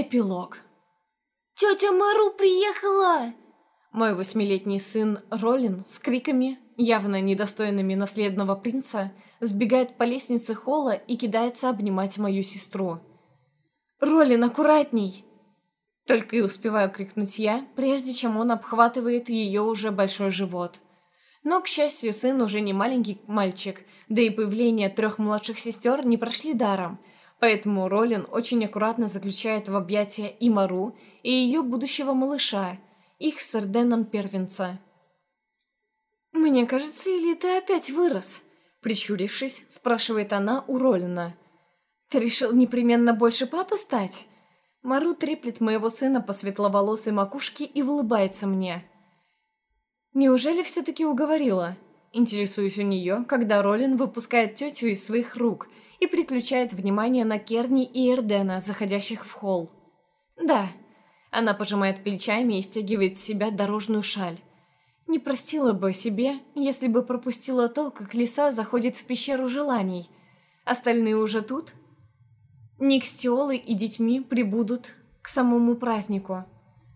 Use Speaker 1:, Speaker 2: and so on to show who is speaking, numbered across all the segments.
Speaker 1: Эпилог. «Тетя Мару приехала!» Мой восьмилетний сын Ролин с криками, явно недостойными наследного принца, сбегает по лестнице холла и кидается обнимать мою сестру. «Ролин, аккуратней!» Только и успеваю крикнуть я, прежде чем он обхватывает ее уже большой живот. Но, к счастью, сын уже не маленький мальчик, да и появление трех младших сестер не прошли даром – Поэтому Ролин очень аккуратно заключает в объятия и Мару, и ее будущего малыша, их с Эрденом первенца. «Мне кажется, или ты опять вырос?» Прищурившись, спрашивает она у Ролина. «Ты решил непременно больше папы стать?» Мару треплет моего сына по светловолосой макушке и улыбается мне. «Неужели все-таки уговорила?» Интересуюсь у нее, когда Ролин выпускает тетю из своих рук – и переключает внимание на Керни и Эрдена, заходящих в холл. «Да». Она пожимает плечами и стягивает с себя дорожную шаль. Не простила бы себе, если бы пропустила то, как лиса заходит в пещеру желаний. Остальные уже тут? Ник с Теолой и детьми прибудут к самому празднику.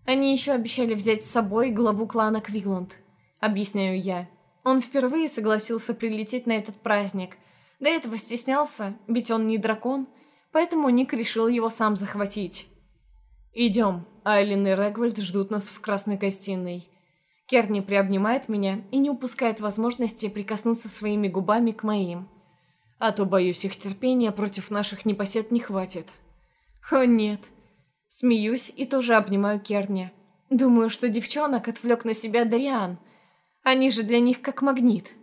Speaker 1: Они еще обещали взять с собой главу клана Квиланд. Объясняю я. Он впервые согласился прилететь на этот праздник, до этого стеснялся, ведь он не дракон, поэтому Ник решил его сам захватить. «Идем», Айлин и Регвальд ждут нас в красной гостиной. Керни приобнимает меня и не упускает возможности прикоснуться своими губами к моим. А то, боюсь, их терпения против наших непосед не хватит. О, нет. Смеюсь и тоже обнимаю Керни. Думаю, что девчонок отвлек на себя Дариан. Они же для них как магнит.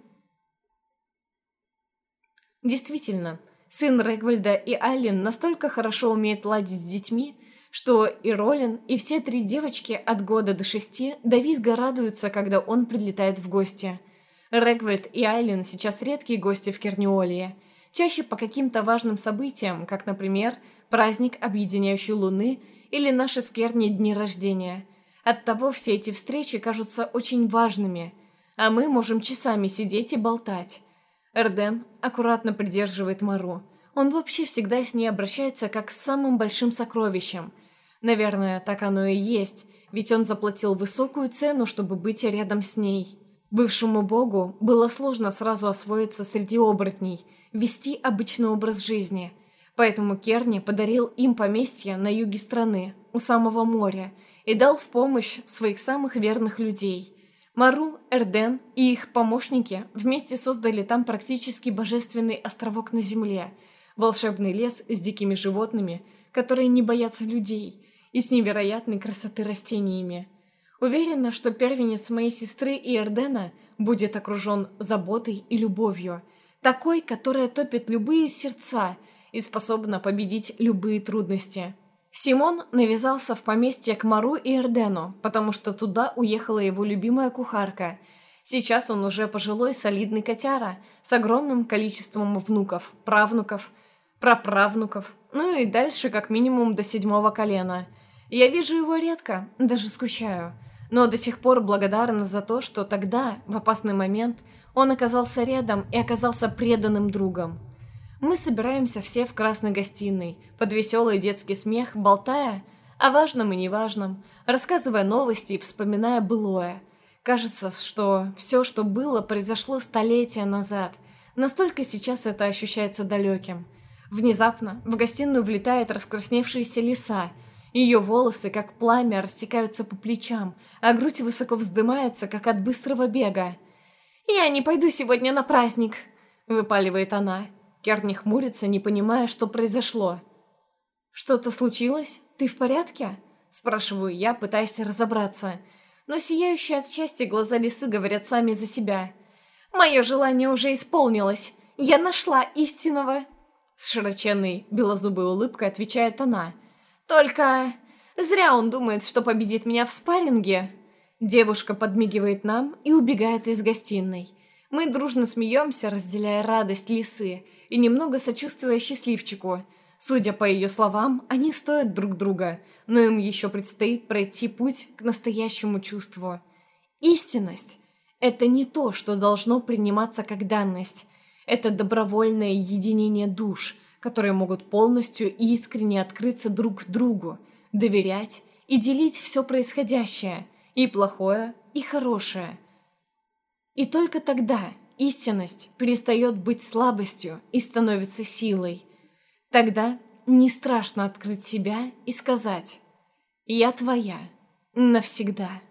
Speaker 1: Действительно, сын Регвальда и Айлин настолько хорошо умеет ладить с детьми, что и Ролин, и все три девочки от года до шести до визга радуются, когда он прилетает в гости. Регвальд и Айлин сейчас редкие гости в Керниолии, чаще по каким-то важным событиям, как, например, праздник объединяющей луны или наши с дни рождения. Оттого все эти встречи кажутся очень важными, а мы можем часами сидеть и болтать. Эрден аккуратно придерживает Мару. Он вообще всегда с ней обращается как с самым большим сокровищем. Наверное, так оно и есть, ведь он заплатил высокую цену, чтобы быть рядом с ней. Бывшему богу было сложно сразу освоиться среди оборотней, вести обычный образ жизни. Поэтому Керни подарил им поместье на юге страны, у самого моря, и дал в помощь своих самых верных людей – Мару, Эрден и их помощники вместе создали там практически божественный островок на земле, волшебный лес с дикими животными, которые не боятся людей, и с невероятной красоты растениями. Уверена, что первенец моей сестры и Эрдена будет окружен заботой и любовью, такой, которая топит любые сердца и способна победить любые трудности. Симон навязался в поместье к Мару и Эрдену, потому что туда уехала его любимая кухарка. Сейчас он уже пожилой солидный котяра с огромным количеством внуков, правнуков, праправнуков, ну и дальше как минимум до седьмого колена. Я вижу его редко, даже скучаю, но до сих пор благодарна за то, что тогда, в опасный момент, он оказался рядом и оказался преданным другом. Мы собираемся все в красной гостиной, под веселый детский смех, болтая о важном и неважном, рассказывая новости и вспоминая былое. Кажется, что все, что было, произошло столетия назад. Настолько сейчас это ощущается далеким. Внезапно в гостиную влетает раскрасневшаяся лиса. Ее волосы, как пламя, растекаются по плечам, а грудь высоко вздымается, как от быстрого бега. «Я не пойду сегодня на праздник», — выпаливает она. Керни хмурится, не понимая, что произошло. «Что-то случилось? Ты в порядке?» Спрашиваю я, пытаясь разобраться. Но сияющие от счастья глаза лисы говорят сами за себя. «Мое желание уже исполнилось. Я нашла истинного!» С широченной белозубой улыбкой отвечает она. «Только зря он думает, что победит меня в спарринге!» Девушка подмигивает нам и убегает из гостиной. Мы дружно смеемся, разделяя радость лисы и немного сочувствуя счастливчику. Судя по ее словам, они стоят друг друга, но им еще предстоит пройти путь к настоящему чувству. Истинность – это не то, что должно приниматься как данность. Это добровольное единение душ, которые могут полностью и искренне открыться друг другу, доверять и делить все происходящее, и плохое, и хорошее. И только тогда истинность перестает быть слабостью и становится силой. Тогда не страшно открыть себя и сказать «Я твоя навсегда».